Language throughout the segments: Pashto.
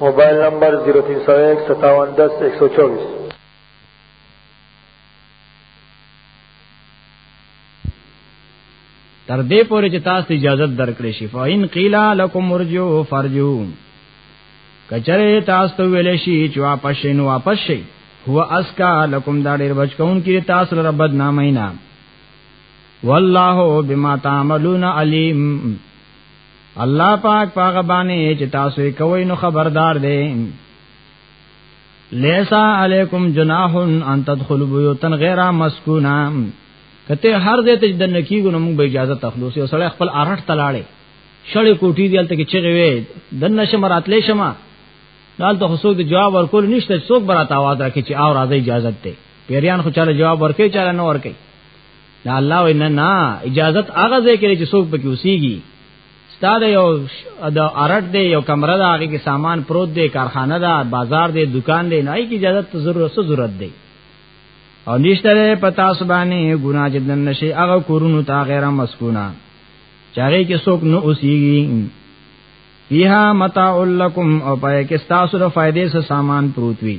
موبایل نمبر 03015710124 تر دې پورې چې تاسو اجازه درکړې شي فاین قیلا لکم مرجو فرجو کچره تاسو ویل شي چې واپس شي نو واپس شي هو اسکا لکم دا ډېر بچکون کې تاسو لپاره بد نامه نه والله بما تعملون علیم الله پاک پاغه باندې چې تاسو یې کوی نو خبردار دی لیسا علیکم جناح ان تدخلوا بیوتا غیر مسکونا کته هر دې ته دنه کیږي نو موږ به اجازه تخلوص یو سړی خپل ارټ تلاړي شړې کوټی دی الته کې چغې وې دنه شمراتلې شمه دالته خصوص د جواب ورکول نشته څوک برات आवाज راکې چې او راځي اجازه ته پیریان خو چاله جواب ورکې چاله نه ورکې نه الله و نه نه اجازت هغه ځای کې چې څوک پکې اوسېږي ستاد یو د ارټ دی یو کمره ده هغه کې سامان پروت دی کارخانه ده بازار دی دکان دی نه هیڅ اجازه ته ضرورت څه ضرورت دی او نشته پتا سبانی ګنا چې دن نشي هغه کورونو تا غیر مسکونا چاره کې څوک نه اوسېږي فیها متاع لکم او پای کې تاسو د فائدې سره سامان پروت وي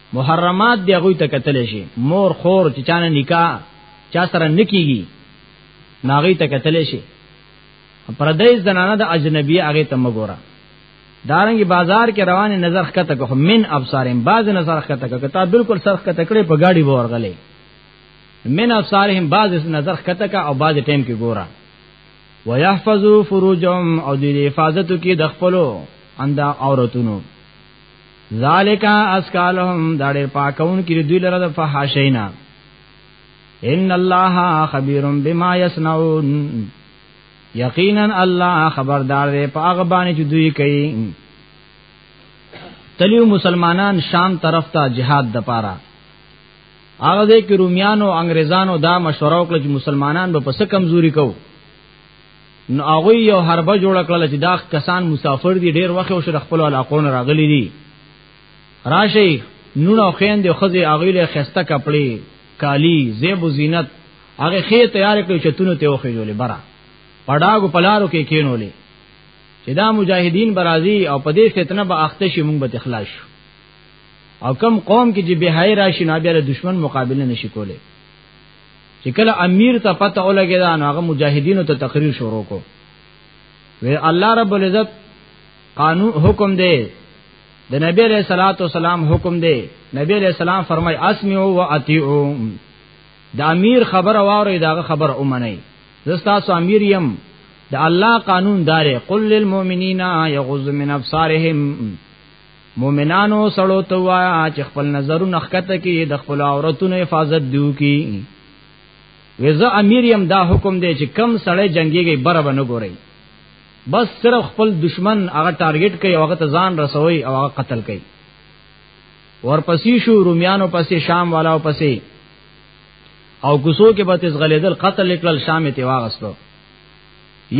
محرمات دی غوی ته قتل شي مور خور چې چانه نکاح چا سره نکیږي ناغي ته قتل شي پردیس زنانه د اجنبی هغه ته مګورا دارنګي بازار کې روانه نظر خکته کو من ابصارهم باز نظر خکته کو تا بالکل سر خکته کړي په گاډي به ورغلې من ابصارهم باز نظر خکته کا او باز ټیم کې ګورا ويحفظوا فروجهم او دې حفاظت کې د خپلو اندا عورتونو ذالک اسکالهم دا ډېر پاکون کې دوی لره د فحاشینا ان الله خبير بما يصنعون یقینا الله خبردار دی په هغه باندې چې دوی کوي تلیو مسلمانان شام طرف ته جهاد د پاره هغه دې کې روميانو انګريزانو دا مشوره وکړه چې مسلمانان به پس کمزوري کوو نو هغه یو حربه جوړ کړل چې دا کسان مسافر دي ډیر وخت او شر خپل علاقو نه راغلي دي راشي نونه خويند او خزي هغه له خسته کپڑے کالی زیب و زینت هغه خې تیار کړو چې تونو ته وخه جوړې برا پډاګو پلارو کې کینولې چې دا مجاهدین برازي او په دې فتنه به اخته شي مونږ به اخلاص شو او کم قوم کې چې بهای راشي نه بیا د دشمن مقابله نشي کولای چې کله امیر ته پته ولګی دا نو هغه مجاهدینو ته تقریر شروع کو وی الله رب العزت قانون حکم دی د نبی علیہ الصلوۃ والسلام حکم دی نبی علیہ السلام فرمای اسمعوا واطیعوا د امیر خبر واوري دا خبر اومنه زستا سو امیر یم د الله قانون دار قل للمؤمنین یغض من ابصارهم مؤمنانو سړو ته وایا چې خپل نظرونه خکته کې د خپل عورتونو حفاظت دیو کی وزه امیر يم دا حکم دی چې کم سړی جنگيږي بره بنه ګوري بس صرف خپل دشمن هغه ټارګټ کوي هغه ته ځان رسوي او هغه قتل کوي ورپسې شو روميانو پسې شام والاو پسې او کوسو کې به تز غلیدل قتل کړل شام ته واغستو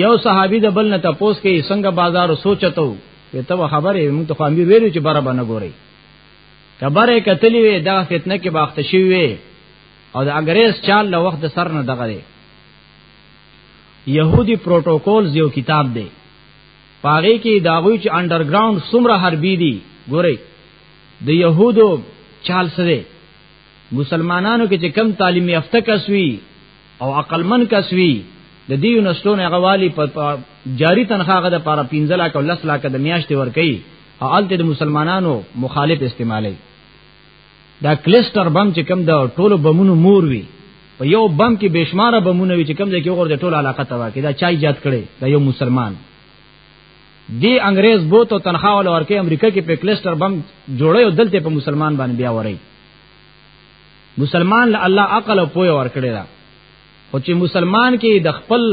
یو صحابي د بل نه تپوس کوي څنګه بازار سوچتو وي ته خبره موږ ته امیر ویلو چې برابر نه ګوري کبره کتلی وي دا فتنه کې باخت شي وي او د انګريز چال له وخت سر نه دغه دی يهودي پروتوکولز یو کتاب دی پاره کې داغوی چې انډرګراوند سمره حربي دي ګوري د يهودو چال سره مسلمانانو کې چې کم تعلیم یافته کسوي او عقلمن کس وی د دې یونیورسيټو نه غوالي په جاری تنخواه غو د پاره 15 لک او 10 لک د میاشتې ور کوي او الته د مسلمانانو مخالف استعمالي دا کلستر بم چې کم دا ټولو بمونو مور وی په یو بم کې بشمار بمونه وی چې کم ځای کې وګور د ټولو علاقه تبا کې دا چای جات کړي دا یو مسلمان دی انګريز بوت او تنخواه ول ورکه امریکا کې په کلستر بم جوړي او دلته په مسلمان باندې بیا وري مسلمان له الله عقل او پوهه ورکړي دا خو چې مسلمان کې د خپل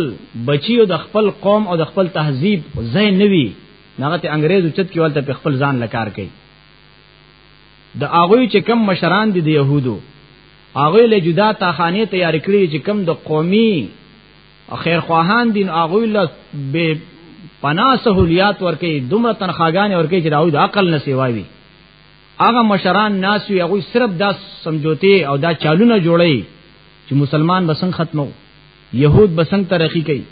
بچي او د خپل قوم او د خپل تهذیب ځای نه وي هغه ته انګريز اوچت کې ولته په خپل ځان لکار کوي د هغه چې کم مشران دي د يهودو هغه له جدا تاخانه تیار کړی چې کم د قومي خیر خواهان دین هغه له به پنا سہولیات ورکې دومره تنخواګانې ورکې چې داوود عقل نه سیواوي هغه مشران ناس وی هغه صرف دا سمجوته او دا چالونه جوړي چې مسلمان بسنګ ختمو يهود بسنګ ترقی کوي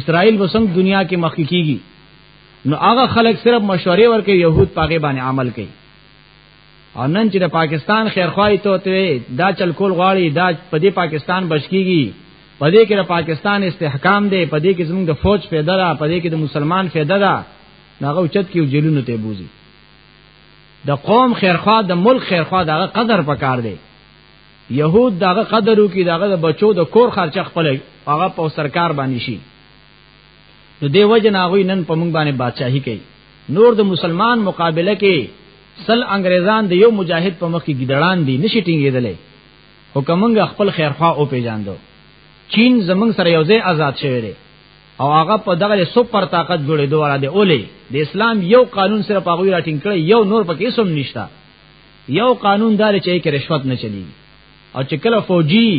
اسرائیل بسنګ دنیا کې مخکې کیږي نو هغه خلک صرف مشورې ورکې يهود پاګې باندې عمل کوي او نن چې د پاکستان خیرخواهی ته ته دا چل کول غواړي دا په دې پاکستان بشکیږي په دې کې د پاکستان استحکام دی په دې کې زموږ د فوج پیدا ده په دې کې د مسلمان فایده ده هغه چت کې جیلونو ته بوزي د قوم خیرخوا د ملک خیرخوا دغه قدر پکار دی يهود دغه قدرو کې دغه د بچو د کور خرچه خپل هغه په سرکار باندې شي نو دی وجه ناغوی نن په مونږ باندې بادشاہي کوي نور د مسلمان مقابله کې سل انګريزان د یو مجاهد په مخ کې ګډړان دي نشي ټینګېدلې او کومنګ خپل خیرخوا او پیجاندو چین زمنګ سره یو ځای آزاد شوی دی او هغه په دغه سپر طاقت جوړې دوه را دي اولې د اسلام یو قانون سره په غوی راټینګ کړي یو نور پکې سم نشتا یو قانون دار چې کې رشوت نه چلی او چې کله فوجي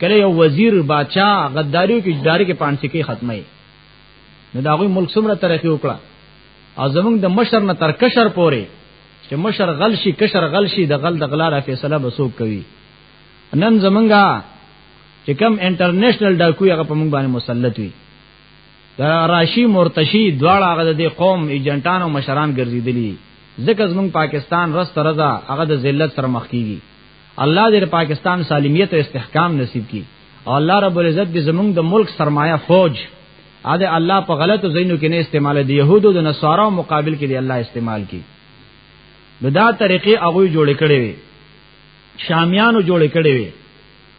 کله یو وزیر بادشاہ غداریو کې جداري کې پانسی کې ختمه نو دا غوی ملک سمره ترقی وکړه او زمونږ د مشر نه تر کشر پورې چې مشر غل شي کشر غل شي د غل د غلا را فیصله بسوک کوي نن زمونږه چې کم انټرنیشنل ډاکوي هغه په موږ باندې مسلط وي دا راشي مرتشي دواړه هغه د قوم ایجنټان او مشران ګرځیدلی ځکه زمونږ پاکستان رس ترزا هغه د ذلت سره مخ کیږي الله دې پاکستان سالمیت او استحکام نصیب کړي او الله رب العزت دې زمونږ د ملک سرمایه فوج ا دې الله په غلطو زینو کې نه استعمال دي يهودو د نصارا مقابل کې دې الله استعمال کړي نو دا طریقې هغه جوړ کړي وي شامیانو جوړ کړي وي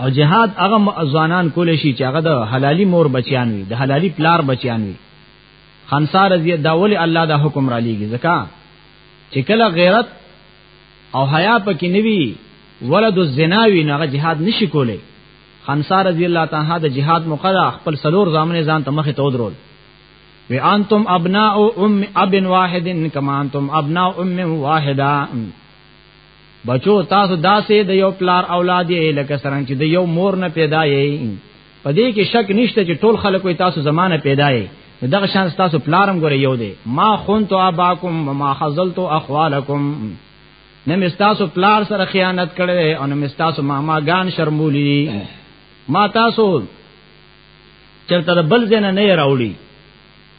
او جهاد هغه ځوانان کول شي چې هغه د حلالي مور بچیان وي د حلالي پلار بچیان وي خنصار رضی الله عنه الله دا حکم را لېږي ځکه چې کله غیرت او حیا پکې نوي ولد الزنا وی نه جهاد نشي کولای خنصار رضی الله تعالی د جهاد مقرر خپل سلور زامنې ځان ته مخه تود رول وی انتم ابناء ام اب واحد کما انتم ابناء ام واحده بچو تاسو داسې د یو پلار اولاد یې لکه څنګه چې د یو مور نه پیدا یې په دې کې شک نشته چې ټول خلکو تاسو زمانه پیدا یې دغه شان تاسو پلارم ګورې یو دی ما خنت اباکم ما خذلت اخوالکم نه مستاسو پلار سره خیانت کړي او نه مستاسو ماما ګان شرمولي ما تاسو چرته بل زنه نه راوړي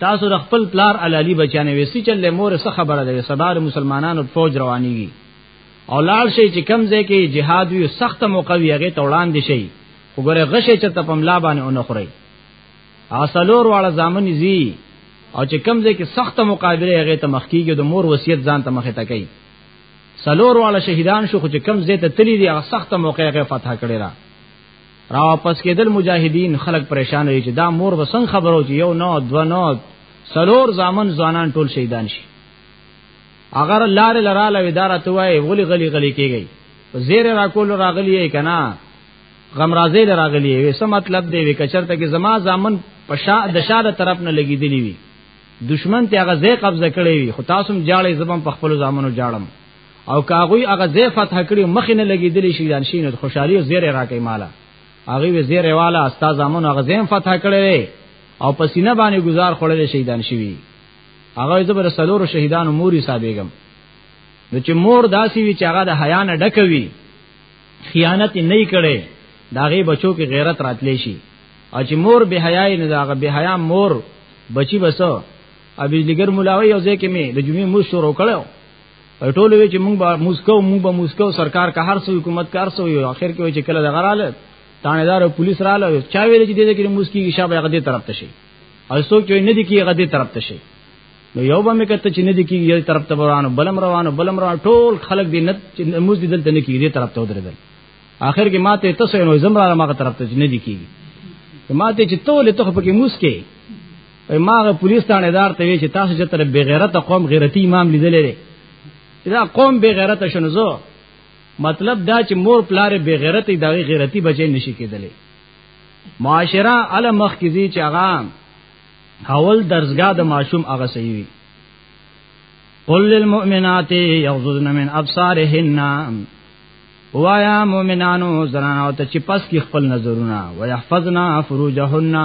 تاسو د خپل پلار علالی بچانه وسی چې له مور سره خبره ده سبار مسلمانانو فوج روانيږي او لال شي چې کم ځای کې جهاد وي سخت موقع وي هغه توړان دي شي وګوره غشه چې ته پملا باندې اون خوري اصلور والا زامن زی او چې کم ځای کې سخت مقابله هغه ته مخ کیږي د مور وصیت ځان ته مخه تکي سلور والا شهیدان شو خو چې کم ځای ته تللی دی هغه سخت موقع هغه فتح کړی را را واپس کېدل مجاهدین خلک پریشان دي چې دا مور وسنګ خبرو چې یو نو دو نو سلور زامن ځوانان ټول شهیدان شي اگر لار لراله اداره توای ولی غلی غلی کیږي زیر را کول راغلی کنا غم راځي لراغلی وي څه مطلب دی وی کچرته کې زما زامن پشا د شاده طرف نه لګیدلی وي دشمن ته هغه ځای قبضه کړی وي خو تاسو هم جاړې زبم په خپل زامنو جاړم او کاغوی هغه ځای فتح کړی مخ نه لګیدلی شي ځان شینو خوشحالي او زیره راکې مالا هغه وی زیره والا استاد زمون هغه ځای فتح کړی او پسینه باندې گزار خړل شهیدان شوی هغه زبر سلور شهیدان موري صاحبګم نو چې مور داسي وی چې هغه د حیا نه ډکوي خیانت نه کړي داغه بچو کې غیرت راتلی شي او چې مور به حیا نه داغه به حیا مور بچي بسو ابي لګر ملاوي او ځکه می د جمعې مو شروع کړو ټول وی چې مونږ به موسکو مونږ به موسکو سرکار که هر څو حکومت کار سو یو اخر کې وی چې کله دغه رااله تانیدار او پولیس رااله چا ویل چې دې کې موسکی کې شابه غدې طرف ته شي او څوک چې نه دي کې غدې طرف ته شي نو یو به مې کته چې نه دي کې یو طرف ته روانو بلم روانو بلم روان ټول خلک دې نه چې موږ دې دلته نه کې دې طرف ته ودرېدل اخر کې ماته تاسو نو زمرا ماغه طرف ته نه دي کې ماته چې تول ته په کې موسکی وای ماغه پولیس تانه دار ته وی چې تاسو چې تر بغیرت قوم غیرتی امام لیدلې دا قوم بغیرت شنو زو مطلب دا چې مور پلار بغیرت دا غیرتی بچی نشي کېدلې معاشره علی مخ کې زی چې هغه حول درسګه د ماشوم هغه صحیح وي قل للمؤمنات یغضضن من ابصارهن وایا مومنانو زنانو ته چې پس کې خپل نظرونه ويحفظنا فروجهن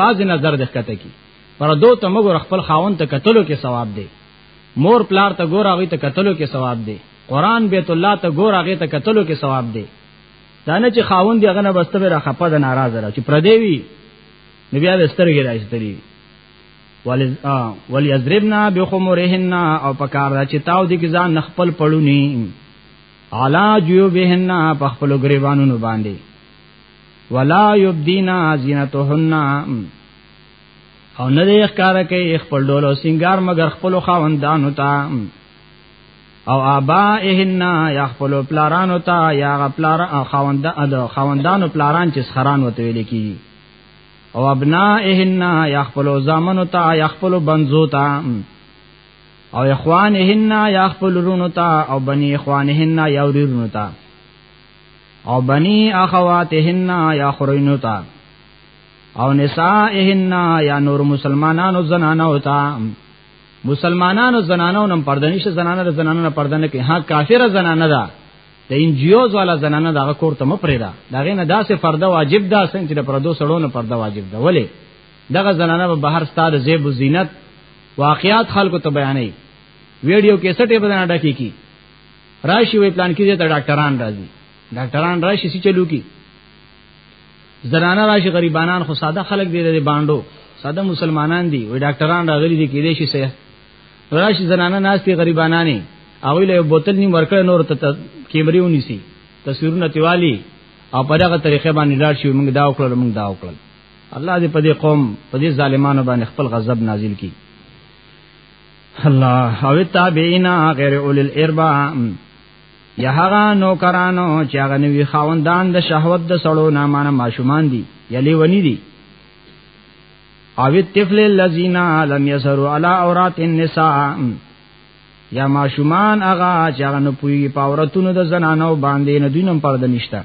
باز نظر د کته کی پر دو ته موږ خپل خاون ته قتلو کې ثواب دی مور پلار ته ګور هغه ته قتلو کې ثواب دی قران بیت الله ته ګور هغه ته قتلو کې ثواب دی دا نه چې خاون دی هغه نه بسته به را خپه د ناراضه را چې پر دی وی نبی هغه سترګې راځتلی ولی ازربنا بخمرهن او پکار دا چې تاو دي ځان خپل پړونی علا جیوبهن په خپل غریبانو باندې ولا یبدینا زینتهن او نه دې ښکارا کوي خپل ډول او سنگار مگر خپل خاوندانو ته او ابائهن یا خپل پلارانو ته یا پلار خاوند اده خاوندانو پلاران چې خران وته ویل کی او ابنائهن یا خپل زامنو ته یا خپل بنزو ته او اخوانهن یا خپل رونو تا او بنی اخوانهن یا ورونو تا او بنی اخواتهن یا خورینو تا او نسائهن یا نور مسلمانانو زنانو تا مسلمانانو زنانو نم پردنیش زنانه زنانه پردنه کې ها کافر زنانه ده د انجیوز والا زنانه دغه کور ته مپریدا دغه نه داسې فرده واجب ده څنګه چې د پردو سړونو پرده واجب ده ولی دغه زنانه به بهر ستاد زیب و زینت واقعات خلکو ته بیانې ویډیو کې سټې بدنه ډکی کی راشي وې پلان کې ته ډاکټران راځي ډاکټران راشي چې چلو کی زنانه راشي غریبانان خو ساده خلک دی د باندو ساده مسلمانان دي وې ډاکټران راغلي دي کې دې شي سه راشي زنانه ناس دي غریبانانی او له بوتل نیم ورکړ نور ته کیمرې ونیسي تصویرونه تیوالي او په دغه طریقې باندې لاړ شي موږ دا وکړل موږ دا وکړل الله دې په دې قوم په دې ظالمانو باندې خپل غضب نازل کړي الله او تابعینا غیر اول الاربع یا هغه نوکرانو چې هغه نوی خاوندان د شهوت د سړو نامانه ماشومان دي یلی ونی دي او الطفل الذين لم يسروا على عورات النساء یا ماشومان هغه چې هغه نه پوي په عورتونو د زنانو باندې نه دینم پرد نشته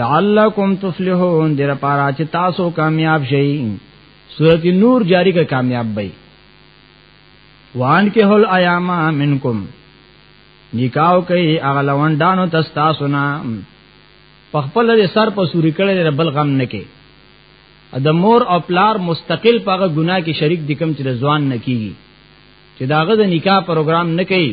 لعلکم تفلحون دیر پارا چې تاسو کامیاب شئ سورۃ نور جاری کا کامیاب بئ وان کې هل ایاما منکم نکاو کوي هغه لوندانو تستا سنا په خپل سر په سوري کړي بل غم نه کې د مور او پلار مستقل پاغه ګناه کې شریک دي کوم چې د ځوان نه کیږي چې داغه د نکاح پروګرام نه کوي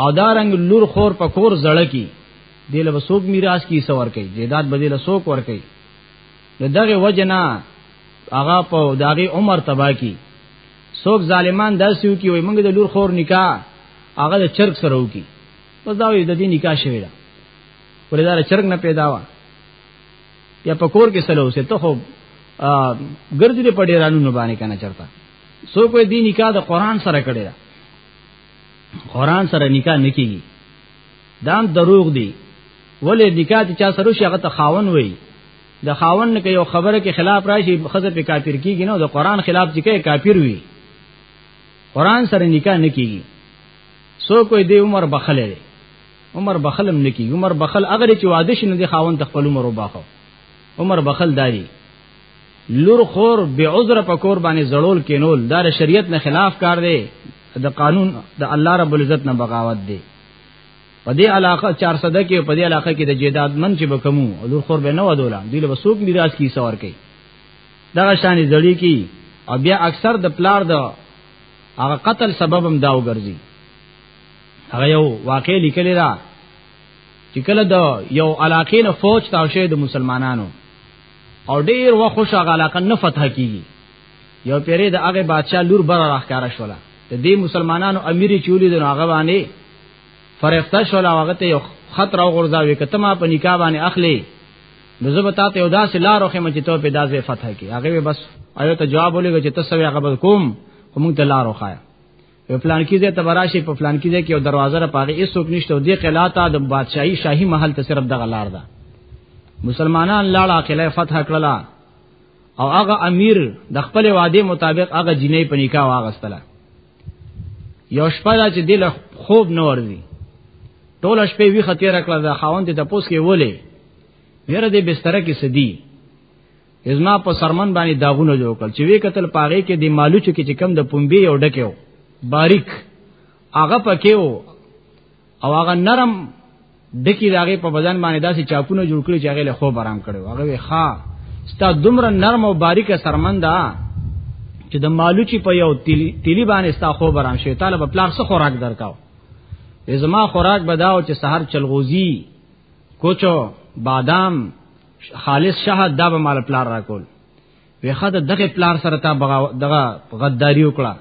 او دارنګ لور خور په کور زړه کی دی له وسوک میراث کی سور کوي جیداد بدیل سوک ور کوي نو دغه وجنا هغه په داغي عمر تبا کی سوک ظالمان داسیو کی وای موږ د لور خور نکاح هغه د چرګ سره وکي پس دا وی د دې نکاح شوی دا ولدار چرګ نه پیدا وا یا په کور کې سلو سه ته خو ګرځي په ډیرانو نه باندې کنه چرتا سو کوئی دی نکاح د قران سره کړی قران سره نکاح نکېږي دام دروغ دی ولې نکاح چې چا سره شي هغه ته خاون وي د خاون نه یو خبره کې خلاف راشي خزه په کافر کیږي نو د قران خلاف چې کوي کافر وي قران سره نکاح نه کیږي سو کوئی دی عمر بخله دی عمر بخلم نه کیږي عمر بخل اگر چې واده شي نه دی خاون ته خپل عمر وباخو عمر بخل داري لور خور به عذر په کور باندې زړول کینول دا شریعت نه خلاف کار دی د قانون د الله رب العزت نه بغاوت دی په دې علاقه 400 کې په دې علاقه کې د جیداد من چې بکمو لور خور به نه ودولا دی له وسوک میراث کی سور کوي دا شان زړی کی او بیا اکثر د پلار د هغه قتل سبب هم داو ګرځي هغه یو واقع لیکلی دا چې کله د یو علاقې نه فوج تاوشه د مسلمانانو او ډیر وخوش غلاقه نه فتح کیږي یو پیری د هغه بادشاہ لور بر راخاره شولا د دې مسلمانانو امیر چولی د هغه باندې فرښتہ شولا هغه ته یو خطر او غرزاوي کته ما په نکاح باندې اخلي نو زه به تاسو یو داسې لار خو مې چې ته په داسې فتح کی هغه بس آیو ته جواب ولګ چې تاسو هغه بل کوم کوم ته لار خو په پلان کې ځای تبراشي په پلان کې ځای کې یو دروازه را پاغي هیڅ څوک نشته او دې قلاته د بادشاہي شاهي محل ته صرف دغه لار ده مسلمانان لاړه قلعه فتح کړلا او هغه امیر د خپل وعده مطابق هغه جنې په نکاح واغستله یو شپه دا چې دل خوب نه ورځي ټول شپه وی خطر کړل دا خاوند ته پوس کې ولې میره دې بستر کې سدي ازما په سرمن باندې داغونه جوړ کړ چې وی قتل پاغه کې د مالوچو کې چې کم د پومبي یو ډکیو باریک هغه پکې وو او هغه نرم ډکی داغه په بدن باندې داسې چاپونه جوړ کړی چې هغه له خو برام کړو هغه وی ښا ستا دومره نرم او باریک سرمندا چې د مالوچی په یو تیلی باندې ستا خو برام شي طالب پلار څه خوراک درکاو زما خوراک بداو چې سحر چلغوزی کوچو بادام خالص شهادت دا به مال پلار راکول ویخه د دغه پلار سره تا دغه غداری وکړه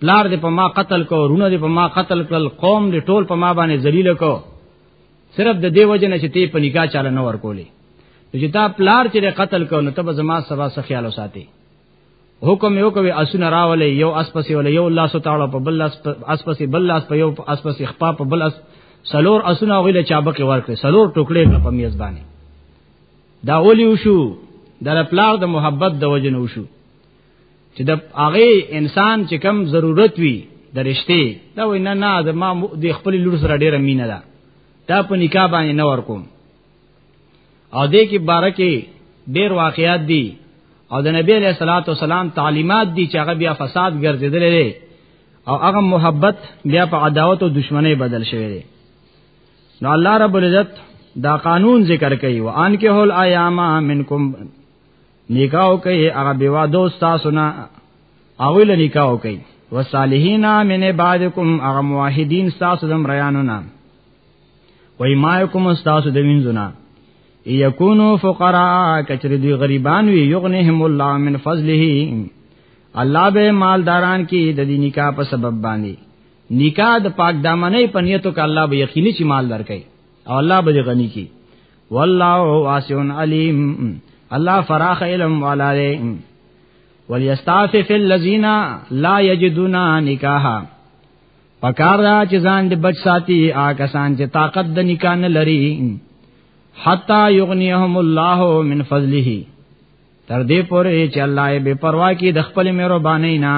پلار دې په ما قتل کو رونه دې په ما قتل کړل قوم دې ټول په ما باندې ذلیل کو صرف د دې وجه نه چې ته په نکاح چاله نه ورکولې چې تا پلار چې قتل کو نو ته به زما سبا سره خیال وساتې حکم یو کوي اسونه راولې یو اسپسې ولې یو الله ستاړه په بل اسپسې بل اس په یو اسپسې خپا په بل اس سلور اسونه غوله چابک ورکړي سلور ټوکړې په میز باندې دا اولی وشو د پلار د محبت د وجنه وشو چې د هغه انسان چې کم ضرورت وي د رشته دا وینا نه د ما د خپل لور سره ډیره مینه ده دا په نکاح باندې نه ورکوم او دې کې بارکه ډېر واقعات دي او د نبی له صلوات و سلام تعلیمات دي چې هغه بیا فساد ګرځیدل دي او هغه محبت بیا په عداوت او دشمنی بدل شوی دی نو الله رب العزت دا قانون ذکر کوي و ان کې هول ایاما منکم نکاو کوي هغه بیوا دوست تاسو نه او له نکاو کوي وصالحینا من بعدکم هغه موحدین تاسو زم ریانو نه وای ما کوم استاد د وینځونه یکونو فقراء کچری دی غریبان وی یغنهم الله من فضله الله به مالداران کی د دې نکاح په سبب باندې نکاح د پاک دامنې په نیتو کې الله به یقیني چې مال درکړي او الله به غني کی والله واسع علیم الله فراخ علم والا دی وليستعفف الذين لا يجدون نکاحا پکار دا چې ځان دې بچ ساتي آ کسان چې طاقت د نکاح نه لري حتا یغنیهم الله من فضله تر دې پورې چې الله یې بے پروا کی د خپل مهرباني نه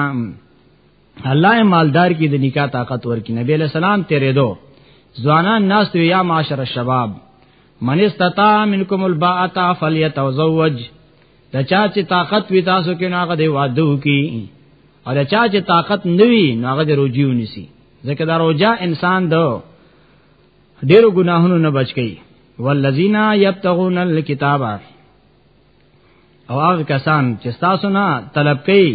الله یې مالدار کی د نکاح طاقت ورکی نبی له سلام تیرې دو ځوانان ناس یا معاشر الشباب من استطاع منکم الباءه فلیتزوج د چا چې طاقت وي تاسو کې ناغه دی وادو کی او د چا چې طاقت نوي ناغه دی روجیو نسی ځکه دا روجا انسان دو ډیرو ګناهونو نه بچ کی والذین یبتغون الکتاب او هغه کسان چې تاسو نه طلب کوي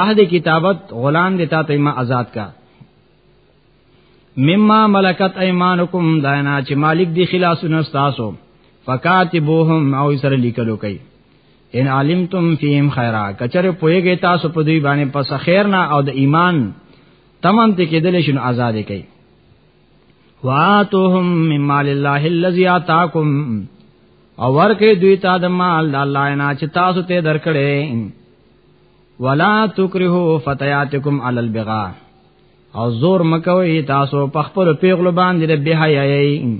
عہد کتابت غلام دې ته ما آزاد کا مما ملکت ایمانکم داینا چې مالک دی خلاصونه تاسو فکاتبوهم او سره لیکلو کوي ان علمتم فیهم خیرا کچر پویږي تاسو په دوی باندې پس خیر نه او د ایمان تمام ته کېدل شنو آزاد کوي واتوهم مما مال الله الذی آتاکم او ورکه دوی ته د مال د الله نه چې تاسو ته درکړې ولا تکرهو فتياتکم علی البغاء او زور مکوي تاسو په خپل پیغلو باندې د بهایي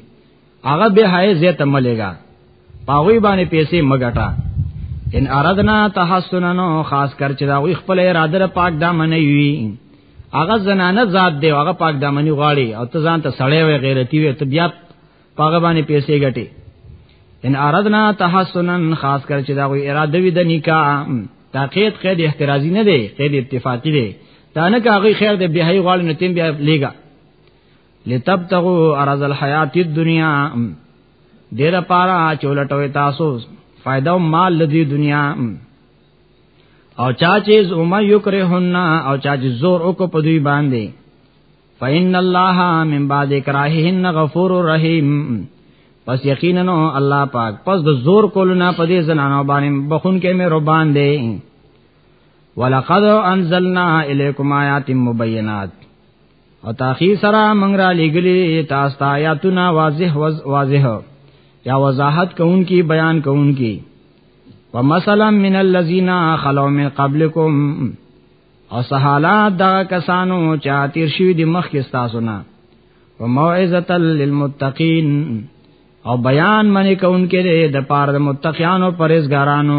هغه بهایي زیت ملګا پاوی باندې پیسې مګټا ان ارادنا تحسنن خاص کر چې دا وی خپل اراده را پاک دامن وي هغه زنانه ذات دی هغه پاک دامن غواړي او ته ځان ته سړی وي غیرتی وي ته بیا پاګه باندې پیسې ګټي ان ارادنا تحسنن خاص کر چې دا وی اراده وی د نکاح تاقید قید احترازی نه دی قید اتفاقی دی دا نه کاغی خیر دې بهای غواړي نو تیم بیا لیګا لتبتغوا ارز الحیات الدنیا دې دا پارا چولټوي تاسو فائدہ او مال لدی دنیا او چا چې زما یکرهن او چا چې زور او کو پدوی باندې فإن الله من بعد کراههن غفور رحیم پس یقینا الله پاک پس د زور کولو نه پدې زنانو باندې بخون کې مې ربان دی ولقد انزلنا الیکم آیات مبینات او تاخیر سره موږ را لګلی تاسو ته آیاتونه واضح واضح یا وضاحت کوونکی بیان کوونکی ومثلا من الذین خلو من قبلکم او سہالات دا کسانو چا تیر شوی دی مخ کې تاسو نه وموعظه للمتقین او بیان منی کونکي د پاره د متقینو پرهیزګارانو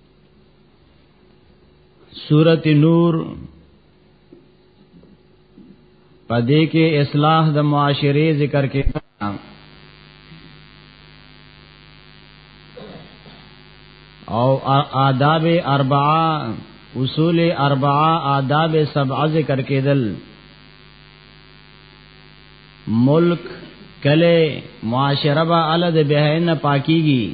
سورت نور پدې کې اصلاح د معاشره ذکر کې او آداب اربعه اصول اربعه آداب سبعه ذکر کېدل ملک کله معاشره با ال د بهاین پاکیږي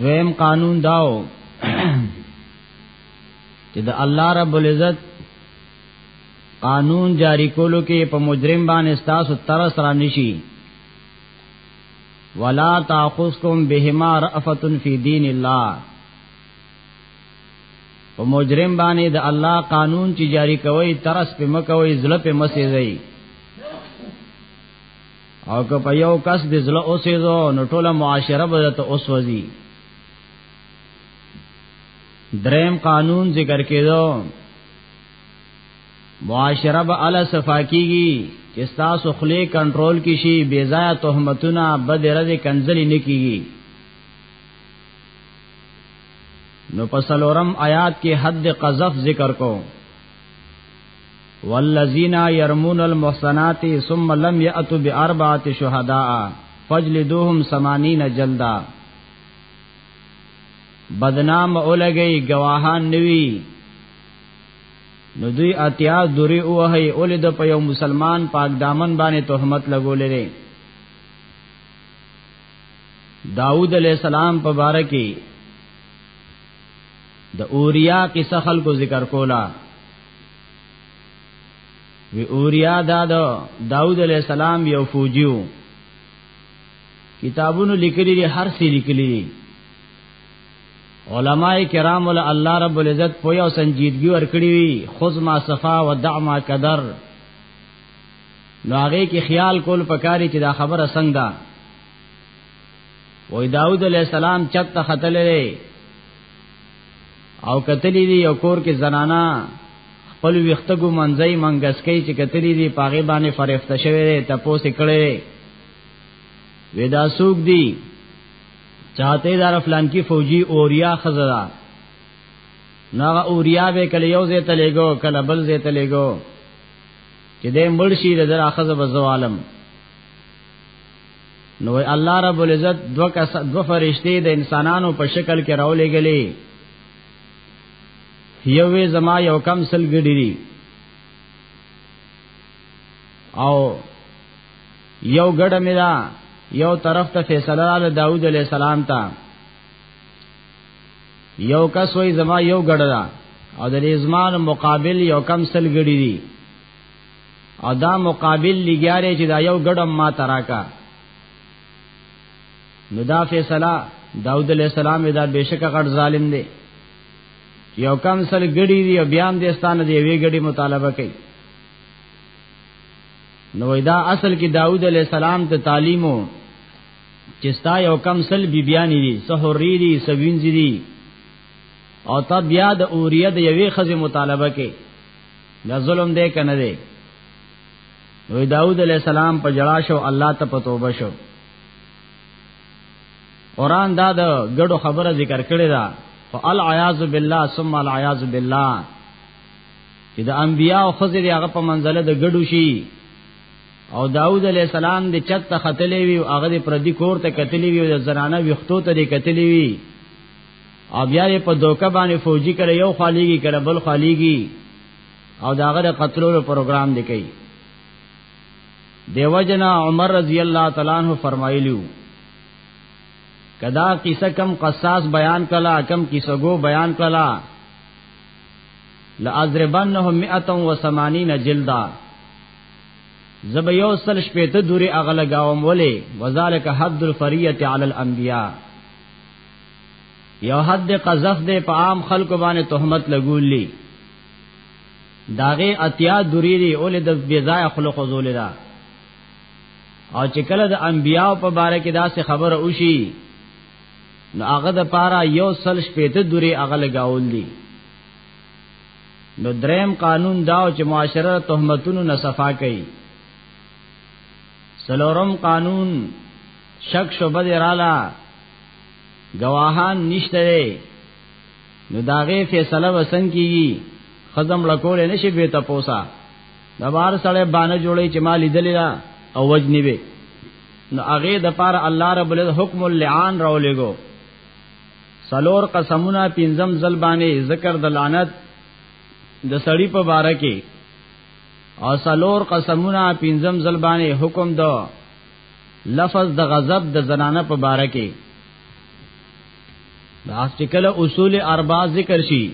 دویم قانون داو چې د الله رب العزت قانون جاری کولو کې په مجرم باندې تاسو تر سره نشي ولا تاخذکم بهما رأفت فی دین الله په مجرم باندې د الله قانون چې جاری کوي ترس په مکوي ظلم په مسیږي او که په یو کس د زړه اوسېزو نو ټوله معاشره به ته اوسوځي دریم قانون ذکر کېدو معاشره به اله صفا کیږي چې تاسو خلی کنټرول کی شي بے ځای تهمتونه بد رزه کنزلی نه کیږي نو پسلورم آیات کې حد قذف ذکر کو والذین یرمون المحصنات ثم لم یاتوا باربعه شهداء فجلدوهم 80 جلدا بدنام اولګي گواهان نوي نو دوی اتیا دوری اوهی اول د په یو مسلمان پاک دامن باندې تهمت لګولې دي داوود علیہ السلام په باره کې د اوریا قصه خلکو ذکر کولا وی اوریا دا د داوود علی السلام یو فوجیو کتابونو لیکلي دي هر څه لیکلي دي علماء کرام ول الله رب العزت په یو سنجیدګي ورکړي وي خذ ما صفا ودع ما قدر نو هغه کې خیال کول پکاري چې دا خبره څنګه ده وای داوود علی السلام چت خطلې او کتلې دی یو کور کې زنانا خپل ویختګو منځي منګس کوي چې کتلې دی پاغه باندې فرښتہ شوی دی تپوس کړي ودا سوق دی چاته دار فلان کی فوجی اوریا خزرا ناغه اوریا به کله یو زې تلېګو کله بل زې تلېګو چې دې مړ شي د در اخذ بزوالم نو الله رب العزت دو کس دو فرشتي د انسانانو په شکل کې راولې غلې یوې زما یو کم سل ګډيري او یو ګډ مې دا یو طرف ته فیصله را داوود علیہ السلام ته یو کس وې زما یو ګډ دا او د ریزمان مقابل یو کم سل ګډيري او دا مقابل لګیاره چې دا یو ګډم ما تراکا نو دا فیصله داود علیہ السلام دا بشک غټ ظالم دی یو کم سل ګړی دی بیا هم دستان دی وی ګړی مطالبه کوي نو دا اصل کې داود علیہ السلام ته تعلیمو چې ستا یو کم سل بی بیانی دی سحری دی سوینځ دی او تا بیا د اوریه د یوې خزه مطالبه کوي دا ظلم دی کنه دی نو داوود علی السلام په جړا شو الله ته په توبه شو قران دا د ګډو خبره ذکر کړی دا فال عیاذ بالله ثم العیاذ بالله چې د انبیا او خزر هغه په منزله د ګډو شي او داوود علی السلام د چت ته خطلې وی او هغه د پردي کور ته کتلې وی او د زنانه ویختو ته کتلې وی او بیا یې په دوکه باندې فوجي کړي یو خالیږي کړي بل خالیږي او داغه د قتلولو پروګرام دی کوي دیو جنا عمر رضی الله تعالی عنہ فرمایلیو کدا کیسه کم قصاص بیان کلا کم کیسه گو بیان کلا لازربنهم 180 جلدا زب یو سل شپیته دوری اغلګاوم ولی وذالک حد الفریه علی الانبیاء یو حد قذف دې په عام خلکو باندې تهمت لګولې داغه اتیا دوری دی اول د بیزای خلق زول دا او چې کله د انبیاو په باره کې داسې خبره وشي نو هغه د پاره یو سل شپېته دوری هغه لګاول دي نو دریم قانون داو چې معاشره تهمتونو نه صفا کوي سلورم قانون شک شوبه دی رااله گواهان نشته نو داغه فیصله وسن کیږي خزم لکول نشي به تپوسا د بار سره باندې جوړي چې ما لیدل را او وجنی به نو هغه د پار الله رب ال حکم اللعان راولېګو سلور قسمونه پنځم ځل باندې ذکر د لعنت د سړی په باره کې او سلور قسمونه پنځم ځل باندې حکم دو لفظ د غضب د زنانه په باره کې د استقل اصول اربع ذکر شي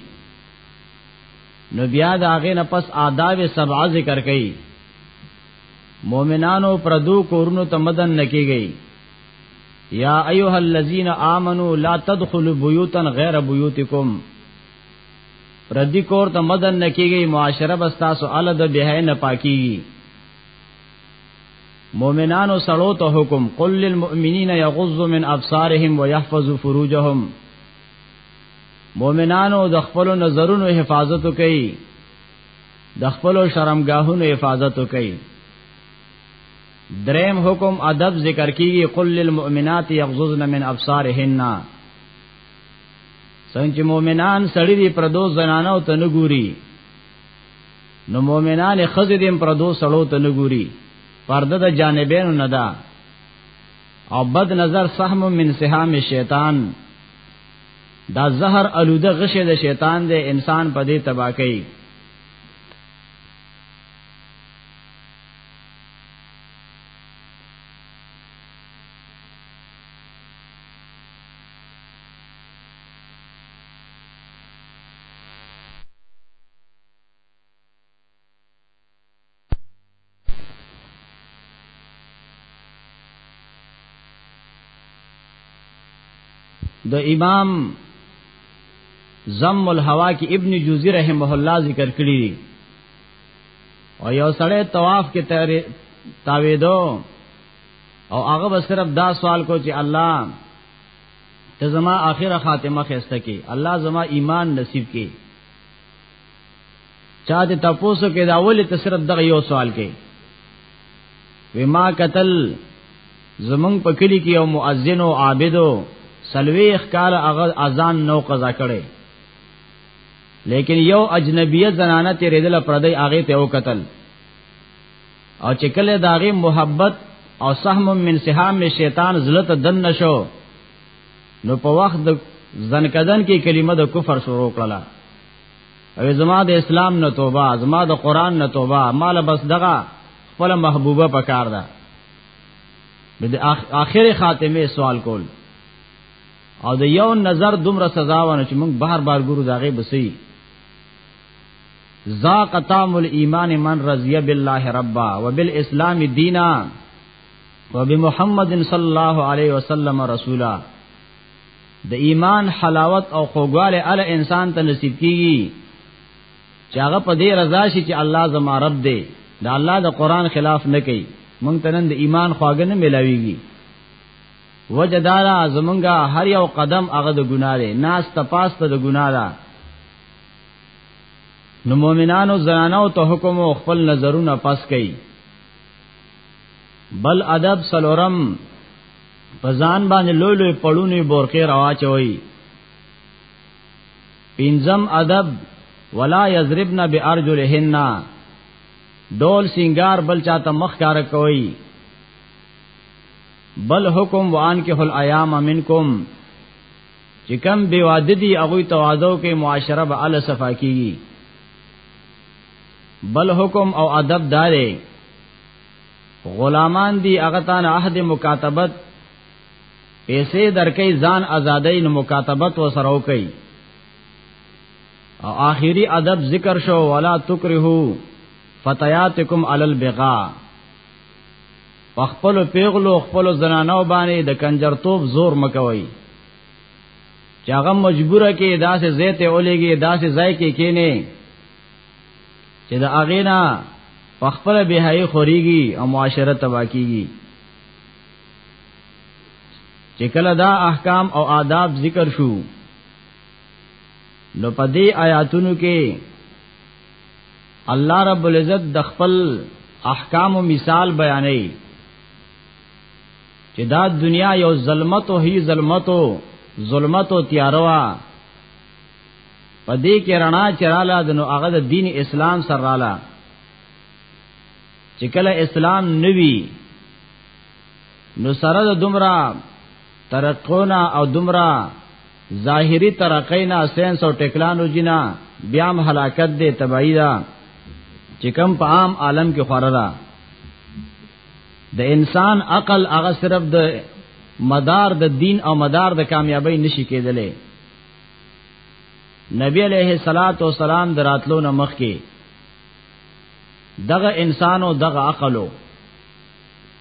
نو بیا د هغه نه پس آداب سبع ذکر کړي مؤمنانو پردو کورونو ته مدن نکیږي یا ایها الذین آمنو لا تدخلوا بیوتا غیر بیوتکم پردی کور ته مدن نکیږي معاشره بس تاسو ال د بهای نه پاکیږي مؤمنانو سړو ته حکم قل للمؤمنین یغضوا من ابصارهم ويحفظوا فروجهم مؤمنانو د خپل نظرونو حفاظت کوي د خپل شرمګاهونو حفاظت کوي دریم حکم ادب ذکر کیږي قل للمؤمنات یغضضن من ابصارهن څنګه مؤمنان سړی دی پردو زنانو ته نه ګوري نو مؤمنان خزه دیم پر دو سړو ته نګوري پرده د جانبینو نه ده او بد نظر سهم من سهام شیطان دا زهر الوده غشه د شیطان د انسان په دې تباہ کوي د امام زم الهوا کې ابن جوزی رحمه الله ذکر کړی دی او یو سړی طواف کې تاویدو او هغه به صرف دا سوال کو چې الله ته زما اخره خاتمه خسته کی الله زما ایمان نصیب کی چا ته تاسو کې دا ولې ته صرف دغه یو سوال کې وې ما قتل زمنګ په کلی کې یو مؤذن او عابدو سلويخ کال هغه اذان نو قضا کړي لیکن یو اجنبیه زنانه تیرې دل پردې هغه ته او قتل او چې کله داغي محبت او سهم من سهام شیطان زلت دن نشو نو په وخت د ځنکدن کې کلمه د کفر شروع کړله او زما د اسلام نه توبه زما د قران نه توبه مال بس دغه خپل محبوبه پکار ده د اخر خاتمه سوال کول او د یو نظر دومره سزا ونه چې موږ بار بار ګورو داغه بسې ذاق طعم الايمان من رضي بالله ربا وبالاسلام دينا وبمحمد صلى الله عليه وسلم رسولا د ایمان حلاوت او خوګواله ال انسان ته نصیب کیږي چې هغه په دې رضا شي چې الله زما رب دی دا الله د قران خلاف نه کوي مونږ ته نن د ایمان خواږه نه ملاويږي وجدارا زمونږه هر یو قدم هغه د ګناه دی ناس تپاست د ګناه ده نو مؤمنانو زنانو ته حکم او خپل نظرونه پس کړي بل ادب سلورم پزان باندې لوی لوی پړونی بورکه راواچوي پینزم ادب ولا یضربن بارجلهن ډول سنگار بل چاته مخ کار کوي بل حکم وان کې هل ایام منکم چې کم بے واده دي هغه توازو کې معاشره به ال صفا کیږي بل حکم او ادب دارې غلامان دي هغه تان عہد مکاتبت پیسې درکې ځان ازادۍ نو مکاتبت وسره وکي او آخري ادب ذکر شو ولا تکرهو فتياتکم علی البغاء په خپل پیغلو خپل زنانو باندې د کنجرتوب زور مکوي چې هغه مجبوره کې داسې زیت اولېږي داسې ځای کې کینې چې د اغینا په خپل بهای خوريږي او معاشره تبا کیږي چې کله دا احکام او آداب ذکر شو نو په دې آیاتونو کې الله رب العزت د خپل احکام او مثال بیانې چې دا دنیا یو ظلمت او هی ظلمت او ظلمت او تیاروا پدې کې رڼا چراله د نو هغه د دین اسلام سره رااله چې کله اسلام نوي نو سره د دومره ترقونه او دومره ظاهری ترقینا ساينس او ټیکنالوژي نه بیا هم هلاکت دی تبعی دا چې کم په عام عالم کې خوره ده د انسان عقل هغه صرف د مدار د دین او مدار د کامیابی نشي کېدلې نبی علیہ الصلات والسلام دراتلو نه مخ کې دغه انسانو دغه عقلو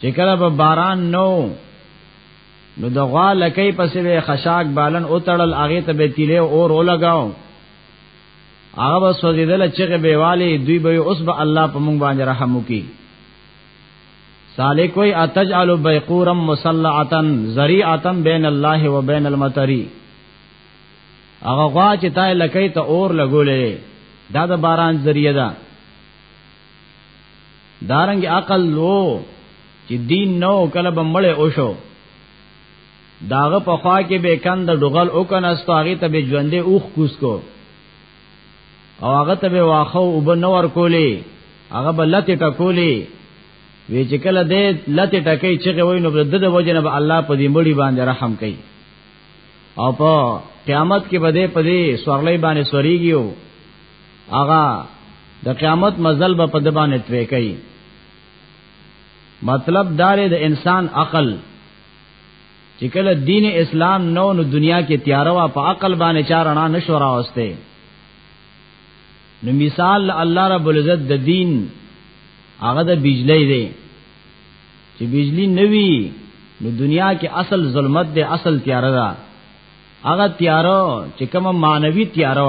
چې کله به باران نو نو د غوا لکې پسې به خشاک بالن او تړل هغه ته به تیلې اور ولګاو هغه به سوځیدل چې به والی دوی به اوس به الله په مونږ باندې رحم وکي سالک وی اتجعل بیقورا مسلعتا ذریعتا بین الله و بین المطری هغه غوا چې تای لکې ته اور لګولې دا د باران ذریعہ ده دارنګ عقل وو چې دین نو کله بمړې او شو داغه په خوا کې به کند ډغل او کناستو هغه ته به ژوندې اوخ کوس کو او هغه ته به واخو او به نور کولی هغه به لته ټکولی وی چې کله دې لته ټکې چې وای نو د د وجنه به الله په دې مړی باندې رحم کوي او په قیامت کې به دې په دې سورلې باندې سوريږي اغا د قیامت مزل به په دبانې ترې کوي مطلب دار د انسان عقل چې کله دین اسلام نو نو دنیا کې تیار وا په عقل باندې چارنا نشو راوسته نو مثال الله رب العزت د دین هغه د بجلی دی چې بجلی نوي نو دنیا کې اصل ظلمت دی اصل تیار ده هغه تیارو چې کوم مانوي تیارو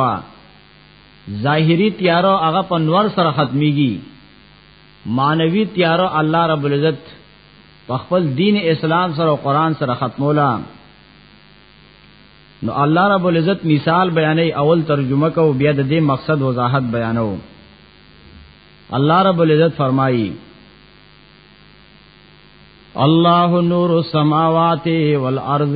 ظاهری تیارو هغه په نور سره ختميږي مانوي تیارو الله رب العزت په خپل دین اسلام سره او قران سره ختمولا نو الله رب العزت مثال بیانې اول ترجمه کو بیا د دې مقصد وضاحت بیانو الله رب العزت فرمایي الله نور السماوات والارض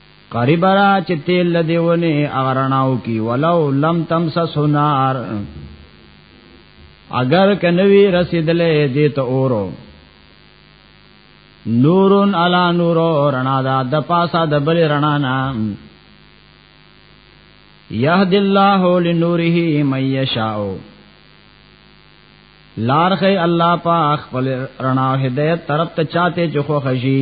قریب را چې تیل لدیونه اغرناو کی ولو لم تمس سنار اگر کنوی رسیدلې دې ته اورو نورن علا نورو رڼا دا د پاسا د بل رڼا نه یهد الله لنوره من یشاء لار خی الله پاک خپل رڼا هدایت طرف ته چاته جو خو خجی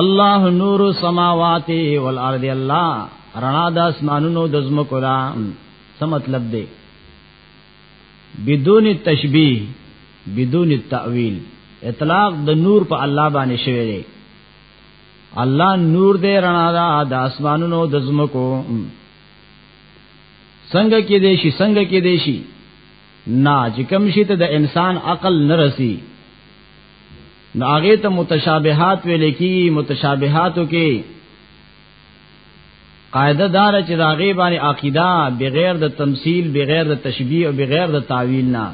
الله نور السماوات والارض الله رڼا د اسمانونو د زمکو دا څه مطلب دی بدون تشبیه بدون تأویل اطلاق د نور په الله باندې شوی دی الله نور دې رڼا دا د اسمانونو د زمکو څنګه کې دې شي څنګه کې دې شي نا چې کوم شي ته د انسان عقل نه رسی نو هغه ته متشابهات ویل کی متشابهاتو کې قاعده دار چې راغي باندې عقیده بغیر د تمثيل بغیر د تشبيه او بغیر د تعویل نه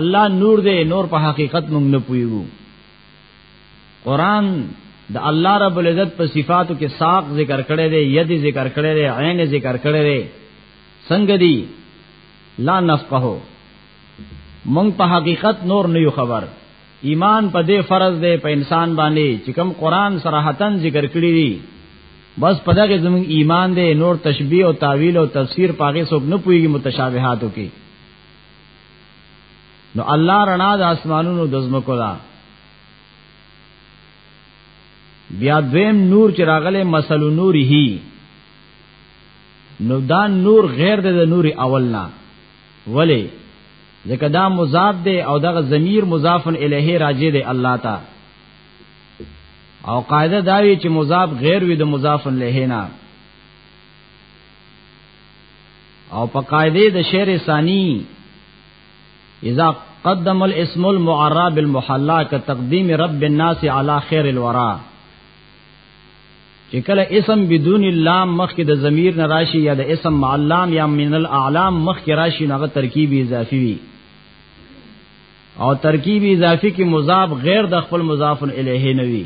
الله نور دې نور په حقیقت مونږ نه پويو قران د الله رب العزت په صفاتو کې ساق ذکر کړي دي ید ذکر کړي دي عین ذکر کړي دي څنګه دي لا نفقهو مونږ په حقیقت نور نه یو خبر ایمان په دې فرض دی په انسان باندې چې کوم قران صراحتن ذکر کړی دی بس په دغه زمون ایمان دی نور تشبیه او تعویل او تفسیر پاګه څوک نه پويږي متشابهاتو کې نو الله رڼا د اسمانونو د زمکو دا بیا دویم نور چې راغله مثل نور هی نو دا نور غیر د نور اول نه ولی ځکه دا مضاف دی او دغه ضمیر مضاف الیه راجع دی الله ته او قاعده دا وی چې مضاف غیر وي د مضاف الیه نه او په قاعده د شعر ثانی اذا قدم الاسم المعرب المحلا كتقديم رب الناس على خير الورى چې کله اسم بدون اللام مخکې د ضمیر نه راشي یا د اسم مع اللام یا من الاعلام مخکې راشي نو هغه ترکیب اضافي وي او ترکیب اضافي کې مضاف غیر د خپل مضاف الیه نه وي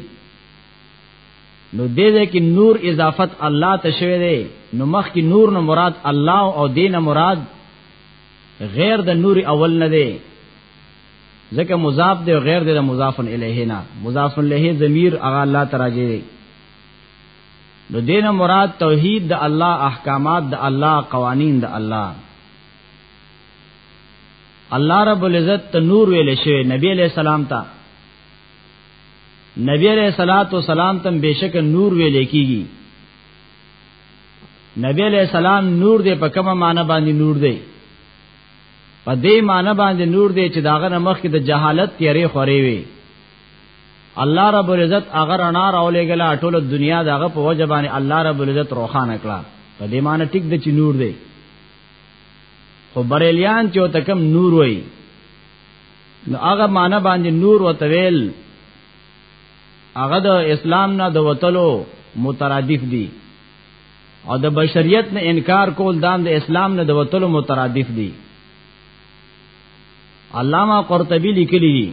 نو دې دې کې نور اضافت الله ته شوی دی نو مخ کې نور نه مراد الله او دین مراد غیر د نور اول نه دی ځکه مضاف دی غیر دی مضاف الیه نه مضاف الیه ضمیر هغه الله تراجه دی نو دینه مراد توحید د الله احکامات د الله قوانین د الله الله رب العزت ته نور ویل شوی نبی علیہ السلام ته نبی علیہ الصلات والسلام تم بشک نور ویل کیږي نبی علیہ السلام نور دې په کومه معنی باندې نور دی په دې معنی باندې نور دی چې داغه نمخ کې د جهالت تیارې خورې وي الله رب العزت هغه رڼا راولېګله ټول دنیا دغه په وجه باندې الله رب العزت روخانه کړه په دې معنی ټیک د چې نور دی خو بریلیان چې تکم نور وای نو هغه معنی باندې نور وتویل هغه د اسلام نه د وتلو مترادف دي او د بشریت نه انکار کول دام د اسلام نه د وتلو مترادف دي علامه قرطبي لیکلی دي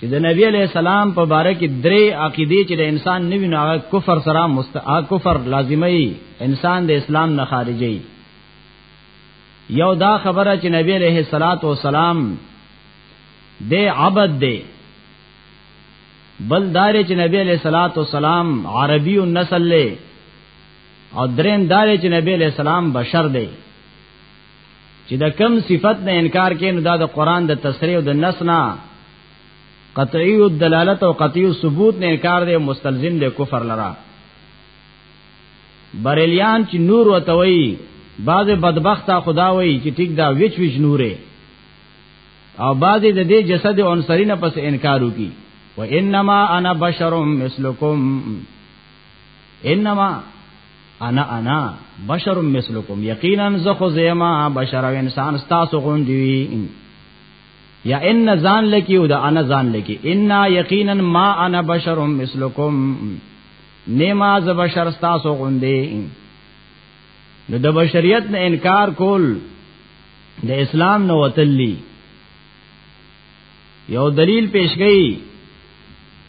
چې د نبی علی السلام په باره کې درې عقیده چې د انسان نوی نه کفر سره مستعا کفر لازمي انسان د اسلام نه خارجي یو دا خبره چې نبی علیہ الصلات والسلام د عبد دی بل دار چې نبی علیہ الصلات والسلام عربی النسل له او درین دار چې نبی علیہ السلام بشر دی چې دا کم صفت نه انکار کین دا د قران د تصریح او د نص نه قطعی الدلالت او قطعی الثبوت نه انکار دی مستلزم دی کفر لرا بریلیان چې نور وتوي بعض بدبخت خدا وای چې ټیک دا وچ وچ نوره او بعضی د دې جسد عنصری نه پس انکار وکي و انما انا بشر مثلکم انما انا انا بشر مثلکم یقینا زخو زیما بشر او انسان تاسو غون دی یا ان ځان لکی او د انا ځان لکی ان یقینا ما انا بشر مثلکم نیما ز بشر تاسو غون دی نو د بشریت نه انکار کول د اسلام نه وتلی یو دلیل پیش گئی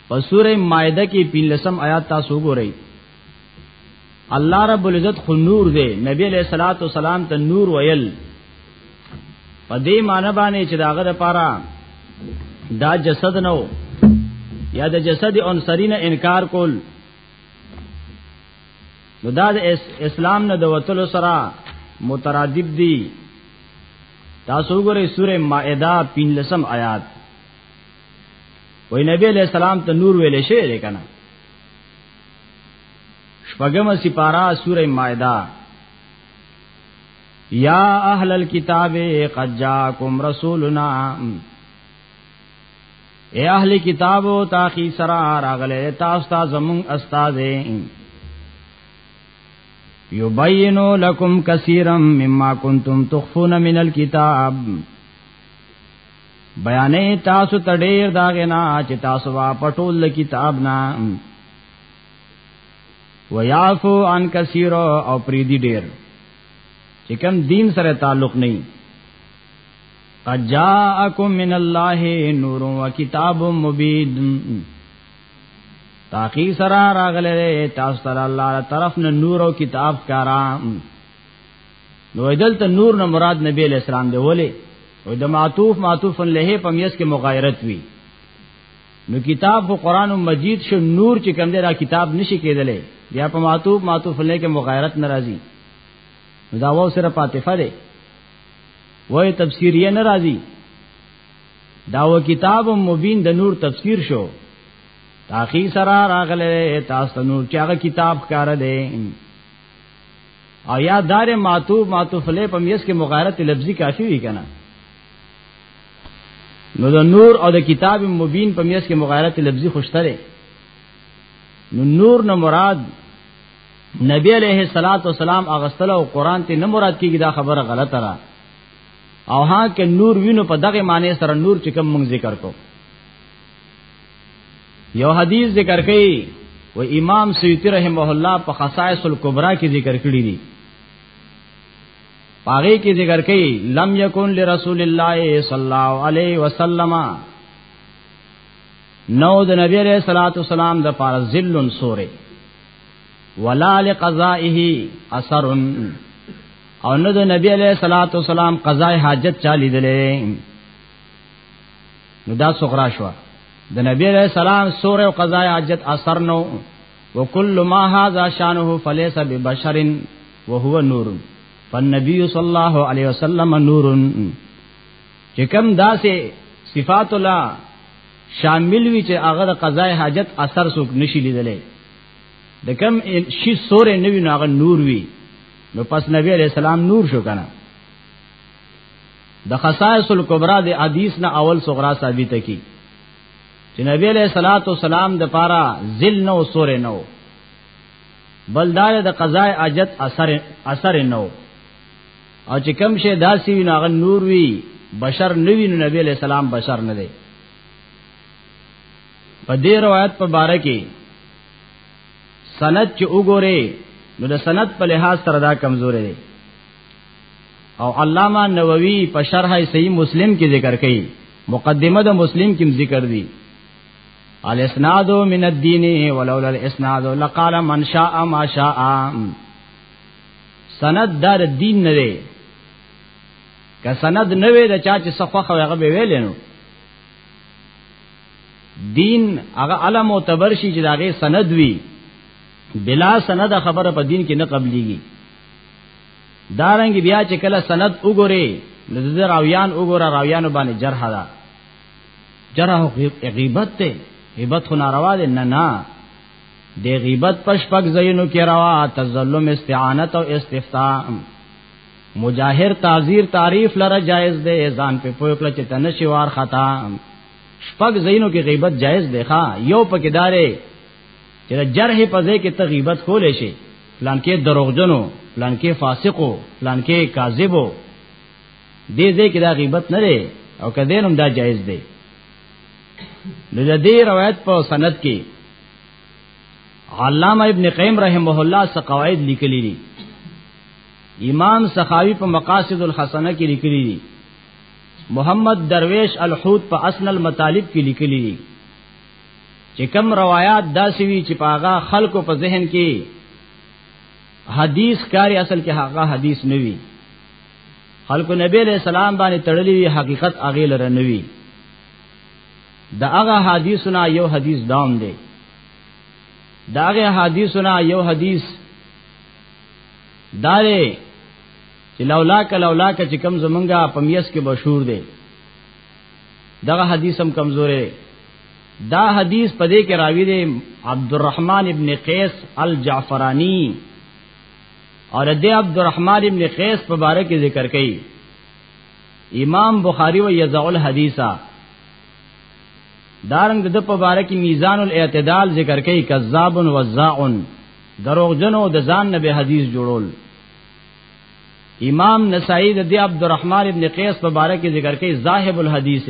په سوره مائده کې پنځم آیات تاسو وګورئ الله رب العزت خو نور دی نبی علیہ الصلوۃ والسلام ته نور ویل په دې معنی باندې چې داغه لپاره دا جسد نو یا د جسد عنصرینه انکار کول نو دا د اسلام نه د وتلو سره مترادف دي تاسو ګورئ سوره مائده 15 آیات وای نبی علیہ السلام ته نور ویل شي لیکنه شپږم سپارا سوره مائده یا اهل الكتاب قد جاءکم رسولنا اے اهل کتابو تاخی سرا راغله تاسو ته زمون استاد یبینو لکم کثیرا مما کنتم تخفون من الكتاب بیانې تاسو ته ډیر دا غنا چې تاسو وا پټول کتاب نا ویافو ان کثیر او پریدی ډیر چې کم دین سره تعلق نه قد جاءکم من الله نور و کتاب مبین تاخی سرا راغله تاسو ته الله طرف نه نور او کتاب کارا نو دلته نور نه مراد نبی علیہ السلام دی ولی او د معطوف معطوف له په میس کې مغایرت وی نو کتاب خو قران مجید شو نور چې کوم دی را کتاب نشي کېدلی بیا په معطوف معطوف له کې مغایرت ناراضي دا و سره پاتفه دی وای تفسیر یې ناراضي داو کتاب مبین د نور تفسیر شو تاخی سرا راغله تاسو نور چې هغه کتاب کار دی او یا دار ماتو ماتو فلې په میس کې مغارت لفظي کافی وی کنه نو د نور او د کتاب مبین په میس کې مغایرت لفظي خوشتره نو نور نه مراد نبی علیہ الصلات والسلام اغسل او قران ته نه مراد کیږي دا خبره غلطه ده او ها کې نور وینو په دغه معنی سره نور چې کوم مونږ ذکر کو یو حدیث ذکر کړي و امام سیوطی رحمه الله په خصائص الکبرى کې ذکر کړی دي پاره کې ذکر کړي لم یکن لرسول الله صلی الله علیه وسلم نو د نبی علیہ الصلوۃ والسلام د پاره ذل سوره ولا لقضائه اثر او نه د نبی علیہ الصلوۃ والسلام قضاء حاجت چالي دلې نو دا سغرا شو د نبی علیہ السلام سور او قضاء حاجت اثر نو وکل ما هذا شانه فليس ببشر وهو نور فالنبي صلی الله علیه وسلم نور چې کوم داسې صفات الله شامل وی چې هغه د قضای حاجت اثر سوک نشي لیدلې د کم شي سورې نه وي ناغه نور وي نو پس نبی علیہ السلام نور شو کنه د خصائص الکبرى د حدیث نه اول صغرا ثابت کی چې نبی علیہ الصلات والسلام د پارا ذل نو سورې نو بلدار د قضاء اجت اثر اثر نو او چې کم شي داسي وي ناغه نور وي بشر نوی نبی علیہ السلام بشر نه دی په دې روایت په باره کې سند چې وګوره نو د سند په لحاظ سره دا کمزورې دی او علامه نووي په شرح صحیح مسلم کې ذکر کړي مقدمه د مسلم کې ذکر دي الاسناد من الدين ولولا الاسناد لقال من شاء ما شاء سند دار دین نه دی که سند نه وي د چا چې صفه خو هغه به ویل نو دین هغه علم او تبرشی چې داغه سند وی بلا سند خبره په دین کې نه قبليږي دارنګ بیا چې کله سند وګوري نظر راویان وګوره راویان باندې جرح ده جرح غیبت ته غیبت خو ناروا ده نه نه د غیبت پشپک زینو کې روا تظلم استعانت او استفتاء مجاهر تعذیر تعریف لره جایز دی ځان په پوی کړ چې تنشوار خطا شپږ زینو کې غیبت جایز دی ښا یو پکې دارې چې جرح په ځای کې ته غیبت کولې شي پلان کې دروغجنو پلان کې فاسقو پلان کې کاذبو دې دې کې دا غیبت نه لري او کدی هم دا جایز دی نو د دې روایت په سند کې علامه ابن قیم رحمه الله څخه قواعد لیکلي دي امام سخاوی په مقاصد الحسنه کې لیکلی دی محمد درویش الحوت په اصل المطالب کې لیکلی دی چې کم روایت داسې وی چې پاغا خلکو په ذهن کې حدیث کاری اصل کې هغه حدیث نه وی خلکو نبی له سلام باندې تړلی وی حقیقت اغه لره نه وی دا هغه حدیثنا یو حدیث دام دی دا هغه حدیثنا یو حدیث داري چې لولا ک لولا ک چې کم زمونږه پمیس کې مشهور دی دغه حدیث هم کمزورې دا حدیث پدې کې راوی دی عبدالرحمن ابن قیس الجعفرانی اور دې عبدالرحمن ابن قیس په باره کې ذکر کړي امام بخاری و یزع الحدیثا دارنګ د په باره کې میزان الاعتدال ذکر کړي کذاب و وزاع دروغجنو د ځان نه به حدیث جوړول امام نسائی د دی عبدالرحمن ابن قیس په باره کې ذکر کوي ذاهب الحدیث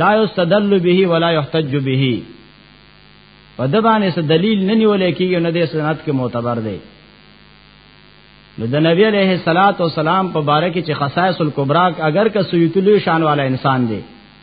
لا یستدل به ولا یحتج به په د باندې څه دلیل نه نیول کېږي نه د سنت کې معتبر دی نو د نبی علیہ الصلات والسلام په باره کې چې خصائص الکبرى اگر که سیوطلی شان والا انسان دی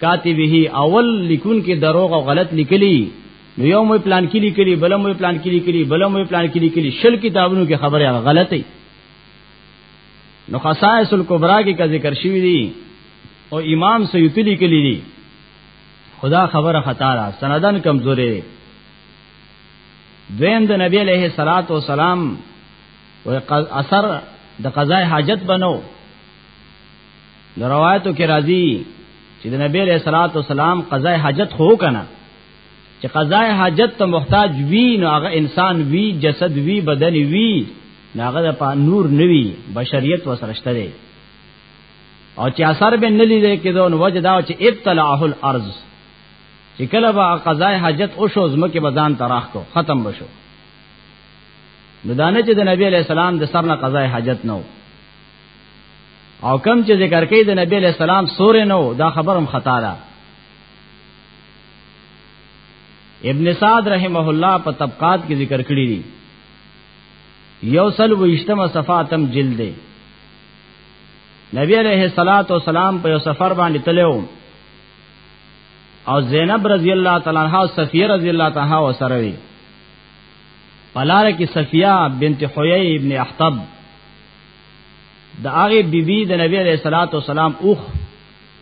کاتبه اول لیکون کې دروغ او غلط لیکلی نو یو مې پلان کې لیکلی بل مې پلان کې لیکلی بل مې پلان کې لیکلی شل کتابونو کې خبره هغه غلطه نو خصائص الکبرى کې کا ذکر شوی دی او امام سیوطی لیکلی دی خدا خبره خطا را سندن کمزورې دویم د نبی علیہ الصلات والسلام و اثر د قضای حاجت بنو د روایتو کې راځي چې د نبی رسول الله سلام قضاء حاجت خو کنه چې قضاء حاجت ته محتاج وی نو هغه انسان وی جسد وی بدن وی ناغه د نور نوی بشریت وسرشته دی او چې اثر به نه لیدل کېدو نو وجه دا چې ابتلاه الارض چې کله به قضاء حاجت او شو زمکه بزان تراخ کو ختم بشو نو دانه چې د نبی علی السلام د سر نه قضاء حاجت نه او کم چې ذکر کوي د نبی له سلام سورې نو دا خبرم خطا ده ابن سعد رحمه الله په طبقات کې ذکر کړی دی یو سل و اشتم صفاتم جلد نبی علیہ الصلات والسلام په یو سفر باندې تلو او زینب رضی الله تعالی عنها او صفیه رضی الله تعالی عنها سره وی پلار کې صفیه بنت حیی ابن احطب د هغه بیبي د نبی عليه الصلاه والسلام اوخ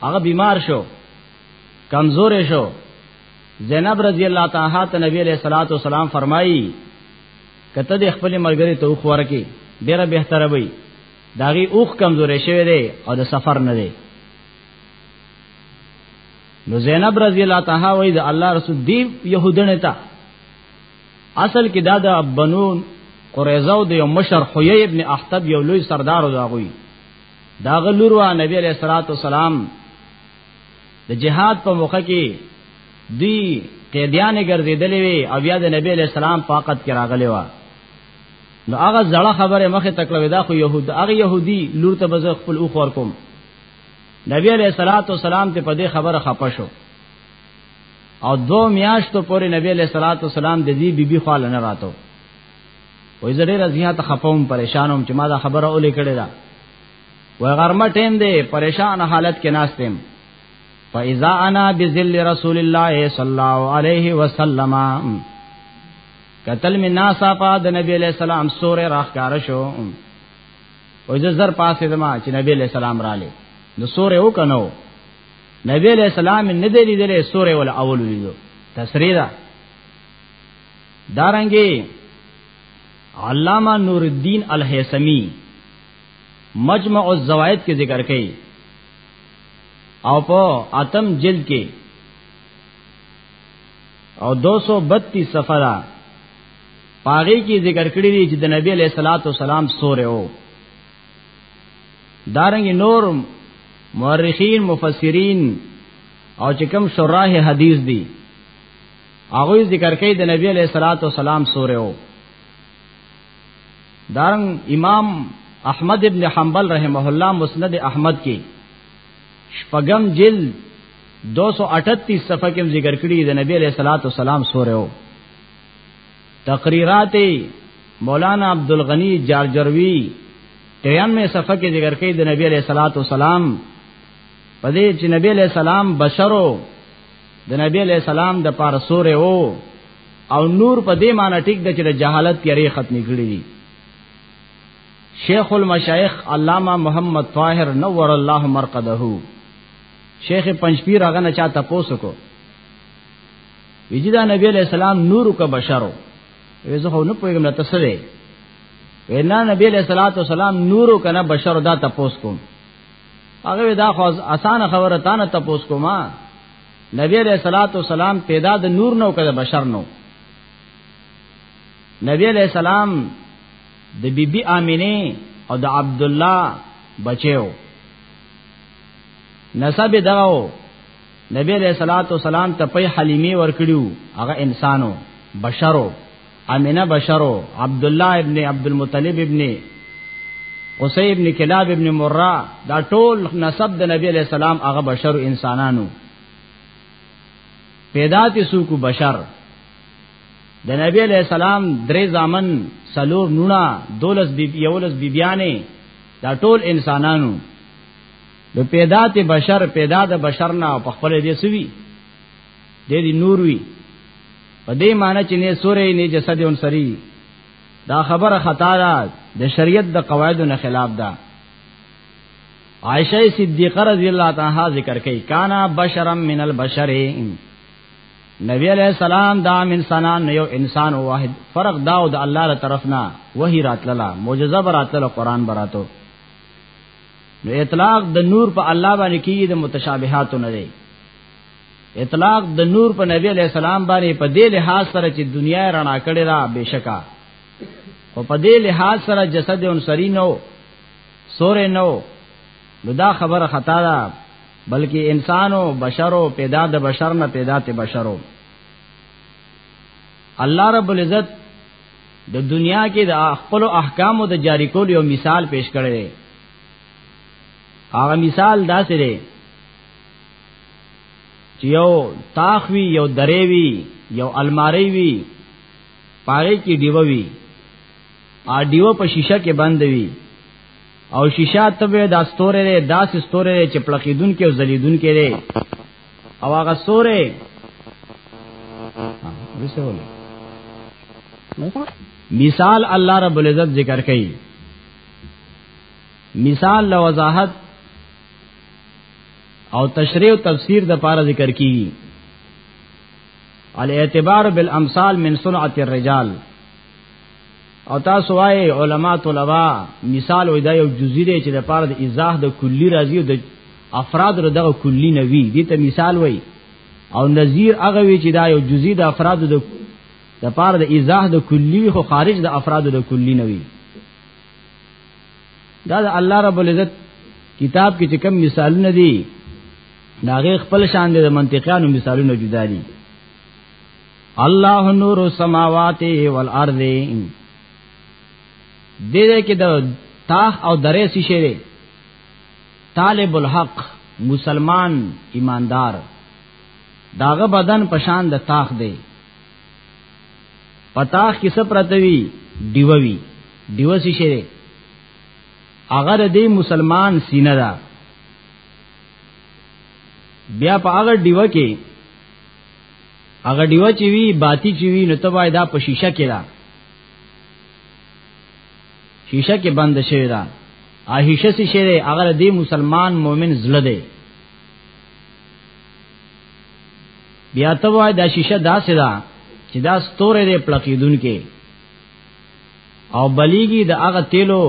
هغه بیمار شو کمزور شو زینب رضی الله تعالی ته نبی عليه الصلاه والسلام فرمایي کته د خپل ملګری ته اوخ ورکی ډیره بهتره وي داغي اوخ کمزورې شوی دی او د سفر نه دی نو زینب رضی الله تعالی وای د الله رسول دی يهودنه ته اصل کې دا د بنو قریظه او د یو مشر حیی ابن احتب یو لوی سردار او داغوی دا غلور وا نبی علیہ الصلوۃ والسلام د جهاد په موقع کې دی قیدیان ګرځیدلې وی او بیا د نبی علیہ السلام فقط کې راغلی و نو هغه زړه خبره مخه تکړه دا خو يهود هغه يهودي لور ته بز خپل او خور کوم نبی علیہ الصلوۃ والسلام ته په دې خبره خپه شو او دو میاشتو پورې نبی علیہ الصلوۃ والسلام د دې بیبي خال نه راتو وې زړه رضیه ته خپوم پریشانوم چې ما دا خبره اولې کړې ده وې غرمه ټیم دی پریشان حالت کې ناستم فاذا انا بذل رسول الله صلی الله علیه وسلم قتل می ناسا پا د نبی علیہ السلام سورې راخکار شو وې زر پاسې دما چې نبی علیہ السلام را لې نو سورې وکنو نبی علیہ السلام نه دی لیدلې سورې ول اول لیدو تسری دا دارنګي علامہ نور الدین الحیسمی مجمع الزوائد کې ذکر کړي او په اتم جلد کې او 232 صفحه دا پاغي کې ذکر کړی دی چې د نبی علیہ الصلوۃ والسلام سورې وو دارنګ نور مورخین مفسرین او چې کوم شراح حدیث دي هغه ذکر کوي د نبی علیہ الصلوۃ والسلام سورې او دارن امام احمد ابن حنبل رحمه الله مسند احمد کې شپږم جلد 238 صفحه کې ذکر کړی د نبی علیہ الصلوۃ والسلام سورې او تقریرات مولانا عبدالغنی جارجروی 93 صفحه کې ذکر کړي د نبی علیہ الصلوۃ والسلام په دې چې نبی علیہ السلام بشرو د نبی علیہ السلام د پار سورې وو او نور په دې معنی ټیک د چې د جهالت تیارې ختمې کړې دي شیخ المشایخ علامہ محمد طاهر نور الله مرقده شیخ پنځپیر هغه نه چا تاسو کو وجدا نبی علیہ السلام نور کا بشرو وی زه نو پوهیږم ته څه دی وینا نبی علیہ الصلوۃ والسلام نور کنه بشر دا تپوس کوم هغه دا خو اسانه خبره تا نه تپوس کوما نبی علیہ الصلوۃ والسلام پیدا د نور نو کده بشر نو نبی علیہ السلام د بیبي بی امینه او د عبد الله بچیو نسب دغه نبی علیہ الصلوۃ والسلام ته په حلیمه ورکړیو هغه انسانو بشرو امینه بشرو عبد الله ابن عبد المطلب ابن قصی ابن کلاب ابن مرہ دا ټول نسب د نبی علیہ السلام هغه بشرو انسانانو پیدا تی سو کو بشر د نبی علیہ السلام درې زامن سلور نونا دولس بی یولس بیبیانه دا ټول انسانانو نو پیدا ته بشر پیدا د بشر نه په خپل دې سوي دې دې نور وی په دې معنی چې نه سورې نه جسد اون سری دا خبره خطا ده د شریعت د قواعدو نه خلاف ده عائشہ صدیقہ رضی اللہ تعالی ذکر کئی کانا بشرا من البشر نبی علیہ السلام دا من سنان یو انسان واحد فرق داو د الله تر طرفنا وਹੀ راتللا معجزہ براتل قرآن براتو نو اطلاق د نور په الله باندې کیږي د متشابهات نه دی اطلاق د نور په نبی علی السلام باندې په دې لحاظ سره چې دنیا رڼا کړي را بشکا او په دې لحاظ سره جسد انصری نو سور نو نو دا خبره خطا ده بلکې انسانو بشرو پیدا د بشر نه پیدا ته بشرو الله رب العزت د دنیا کې د خپل احکامو د جاری کول یو مثال پیش کړی دی هغه مثال داسې دی چې یو تاخوی یو درې وی یو الماری وی پاره کې دیو وی ا دیو په شیشه کې بند وی او شیشه ته به د استوره داسې استوره چې پړقیدون کې او زلیدون کې او هغه سورې مثال الله رب العزت ذکر کړي مثال له وضاحت او تشریح او تفسیر د پاره ذکر کیږي الاعتبار بالامثال من صنعت الرجال او تاسو وايي علما طلبا مثال وي دا یو جزئی دی چې د پاره د ایزاح د کلی راځي او د افراد ر دغه کلی نه وي دي ته مثال وي او نظیر هغه وی چې دا یو جزئی د افراد د د پاره د ایزاح د کلی خو خارج د افراد د کلی نه وي دا د الله رب العزت کتاب کې چې کوم مثالونه دي دا غي خپل شان دي د منطقيانو مثالونه جدا دي الله نور السماوات والارض دې دې کې د تاخ او درې سي شری طالب الحق مسلمان ایماندار داغه بدن پشان د تاخ دی پتاخ کې څه پرتوي دیووي دیو سي شری هغه دې مسلمان سینه ده بیا په هغه دیو کې هغه دیو چې وی باتی چې وی نو تبا دا په شیشه کې دا شیشه کې بند شوی دا اهیشه سي شری اگر دی مسلمان مؤمن زله دی بیا ته وای دا شیشه داسې دا چې دا ستوره دې پلقیدون کې او بلیږي د هغه تیلو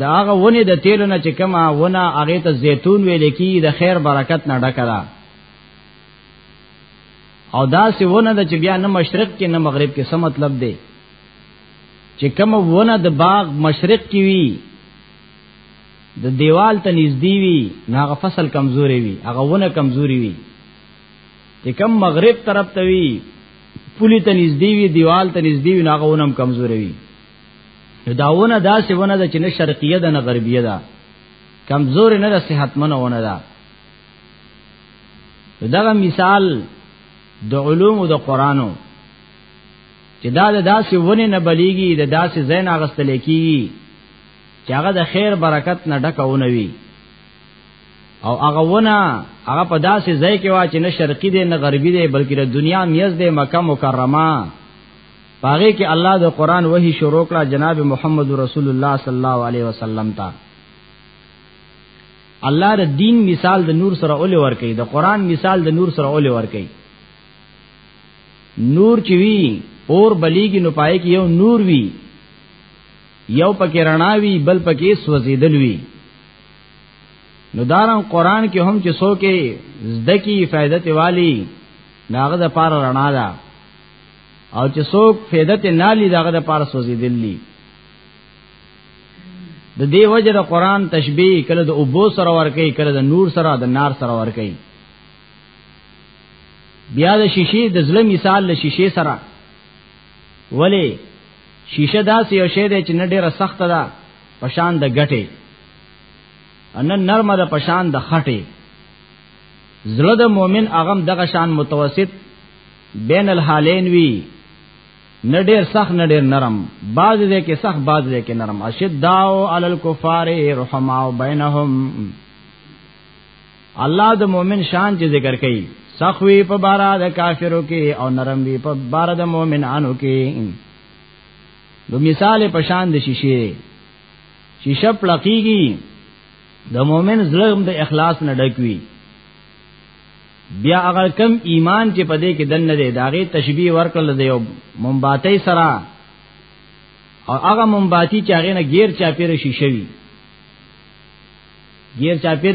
د هغه ونه د تیلو نه چې کما ونه هغه ته زیتون ویل کی د خیر برکت نه ډکه ده او دا سی ونه د چې بیا نه مشرق کې نه مغرب کې څه مطلب دی چې کوم ونه د باغ مشرق کې وي د دیوال ته نږدې وي نه هغه فصل کمزوري وي هغه ونه کمزوري وي چې کوم مغرب طرف ته وي پولی ته نږدې وي دیوال ته نږدې وي نه هغه ونه کمزوري وي دا ونه داسې ونه ده چې نه شرقیه ده نه غربیه ده کمزور نه ده صحتمن ونه ده دغه مثال د علوم د قرانو چې دا د داسې ونې نه بلیږي د داسې زین اغستل کیږي چې هغه د خیر برکت نه ډکونه وي او هغه ونه هغه په داسې ځای کې وا چې نه شرقي دی نه غربي دی بلکې د دنیا میز دی مکه مکرمه پاره کې الله د قران وਹੀ شروع کړه جناب محمد رسول الله صلی الله علیه وسلم ته الله د دین مثال د نور سره اول ور کوي د قران مثال د نور سره اول ور کوي نور چې وی اور بلیږي نو پای کې یو نور وی یو پکې رڼا وی بل پکې سوځیدل وی نو دارن قران کې هم چې سو کې زده کی فائدہ ته والی داغه د پار رڼا ده او چې څوک فائدہ ته نالی داغه د پار سوځیدلی د دې وجه د قران تشبیه کله د ابو سره ور کوي کله د نور سره د نار سره ور کوي بیا د شیشې د ظلم مثال له شیشې سره ولی شیشه داسې یو شی دی چې نه ډیره سخته ده پشان د غټې ان نرمه ده پشان د خټې زړه د مؤمن اغم دغه شان متوسط بین الحالین وی نه ډیر سخت نه ډیر نرم باز دې کې سخت باز دې کې نرم اشداو علی الکفار رحماو بینهم الله د مؤمن شان چې ذکر کړي سخوی په بارا د کافرو کې او نرم وی په بارا د مؤمنانو کې نو مثال په شان د شیشه شیشه پلقیږي د مؤمن زړه د اخلاص نه ډکوي بیا هغه کم ایمان چې په دې کې دنه دی داغه تشبیه ورکړل دی یو مومباتۍ سره او هغه مومباتی چې هغه نه غیر چا پیر شي شوی غیر چا پیر